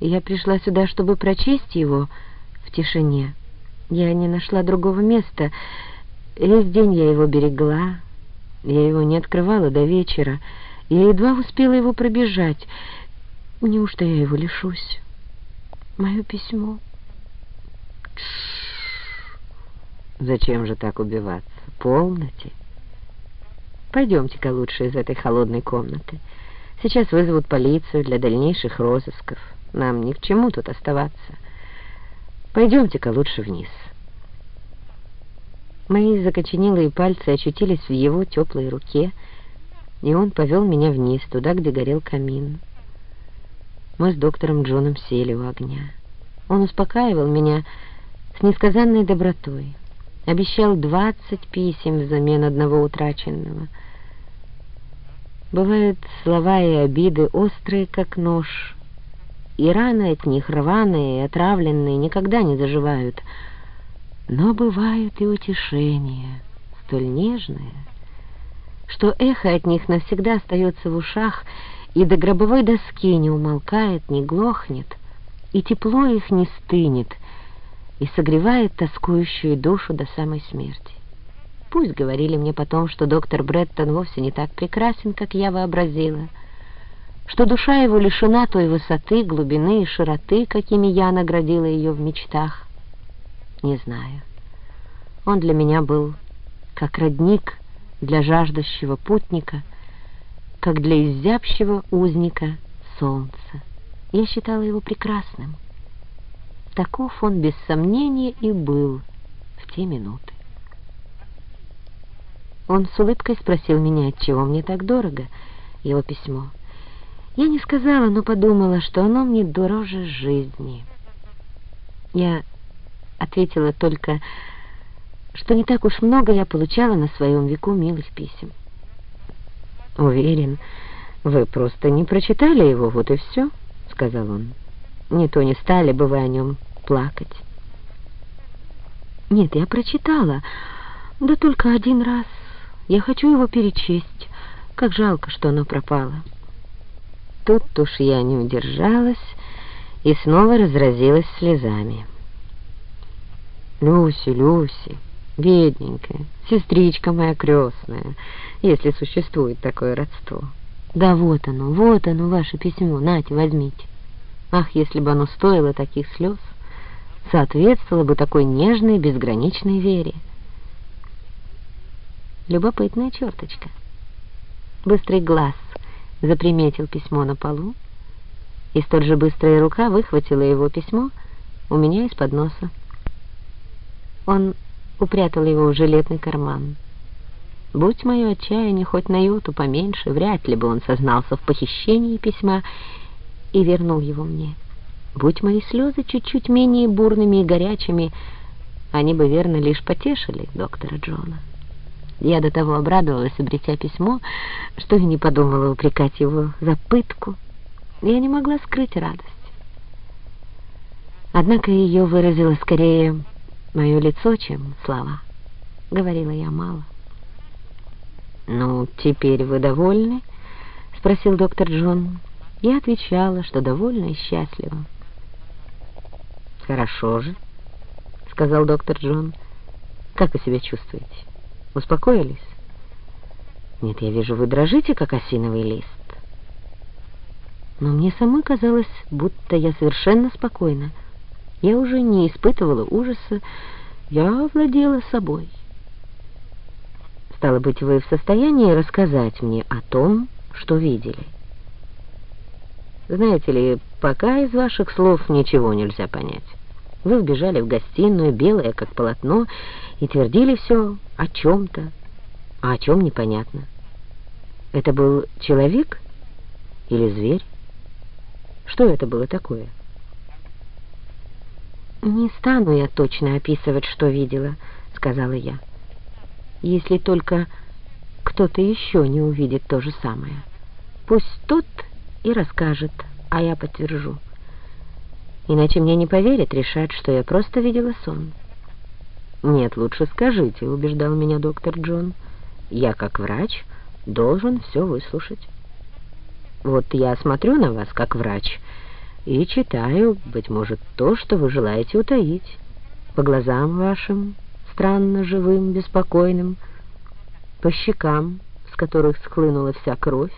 Я пришла сюда, чтобы прочесть его в тишине. Я не нашла другого места. Весь день я его берегла. Я его не открывала до вечера. Я едва успела его пробежать. Неужто я его лишусь? Мое письмо. Зачем же так убиваться? Полноте. Пойдемте-ка лучше из этой холодной комнаты. Сейчас вызовут полицию для дальнейших розысков. Нам ни к чему тут оставаться. Пойдемте-ка лучше вниз. Мои закоченелые пальцы очутились в его теплой руке, и он повел меня вниз, туда, где горел камин. Мы с доктором Джоном сели у огня. Он успокаивал меня с несказанной добротой, обещал двадцать писем взамен одного утраченного. Бывают слова и обиды острые, как нож, и раны от них рваные и отравленные никогда не заживают. Но бывают и утешения, столь нежные, что эхо от них навсегда остается в ушах и до гробовой доски не умолкает, не глохнет, и тепло их не стынет, и согревает тоскующую душу до самой смерти. Пусть говорили мне потом, что доктор Бреттон вовсе не так прекрасен, как я вообразила, что душа его лишена той высоты, глубины и широты, какими я наградила ее в мечтах. Не знаю. Он для меня был как родник для жаждущего путника, как для изябщего узника солнца. Я считала его прекрасным. Таков он без сомнения и был в те минуты. Он с улыбкой спросил меня, отчего мне так дорого его письмо. Я не сказала, но подумала, что оно мне дороже жизни. Я ответила только, что не так уж много я получала на своем веку милых писем. «Уверен, вы просто не прочитали его, вот и все», — сказал он. «Не то не стали бы вы о нем плакать». «Нет, я прочитала, да только один раз. Я хочу его перечесть. Как жалко, что оно пропало». Тут уж я не удержалась и снова разразилась слезами. «Люси, Люси, бедненькая, сестричка моя крестная, если существует такое родство. Да вот оно, вот оно, ваше письмо, нате, возьмите. Ах, если бы оно стоило таких слез, соответствовало бы такой нежной, безграничной вере. Любопытная черточка. Быстрый глаз — заприметил письмо на полу, и столь же быстрая рука выхватила его письмо у меня из-под носа. Он упрятал его в жилетный карман. Будь мое отчаяние хоть на йоту поменьше, вряд ли бы он сознался в похищении письма и вернул его мне. Будь мои слезы чуть-чуть менее бурными и горячими, они бы верно лишь потешили доктора Джона. Я до того обрадовалась, обретя письмо, что и не подумала упрекать его за пытку. Я не могла скрыть радость. Однако ее выразило скорее мое лицо, чем слова. Говорила я мало. «Ну, теперь вы довольны?» — спросил доктор Джон. Я отвечала, что довольна и счастлива. «Хорошо же», — сказал доктор Джон. «Как вы себя чувствуете?» Успокоились? Нет, я вижу, вы дрожите, как осиновый лист. Но мне самой казалось, будто я совершенно спокойна. Я уже не испытывала ужаса, я владела собой. Стало быть, вы в состоянии рассказать мне о том, что видели? Знаете ли, пока из ваших слов ничего нельзя понять. Вы вбежали в гостиную, белая, как полотно, и твердили все о чем-то, а о чем непонятно. Это был человек или зверь? Что это было такое? «Не стану я точно описывать, что видела», — сказала я. «Если только кто-то еще не увидит то же самое. Пусть тот и расскажет, а я подтвержу». Иначе мне не поверят, решат, что я просто видела сон. «Нет, лучше скажите», — убеждал меня доктор Джон. «Я, как врач, должен все выслушать». «Вот я смотрю на вас, как врач, и читаю, быть может, то, что вы желаете утаить. По глазам вашим, странно живым, беспокойным, по щекам, с которых схлынула вся кровь,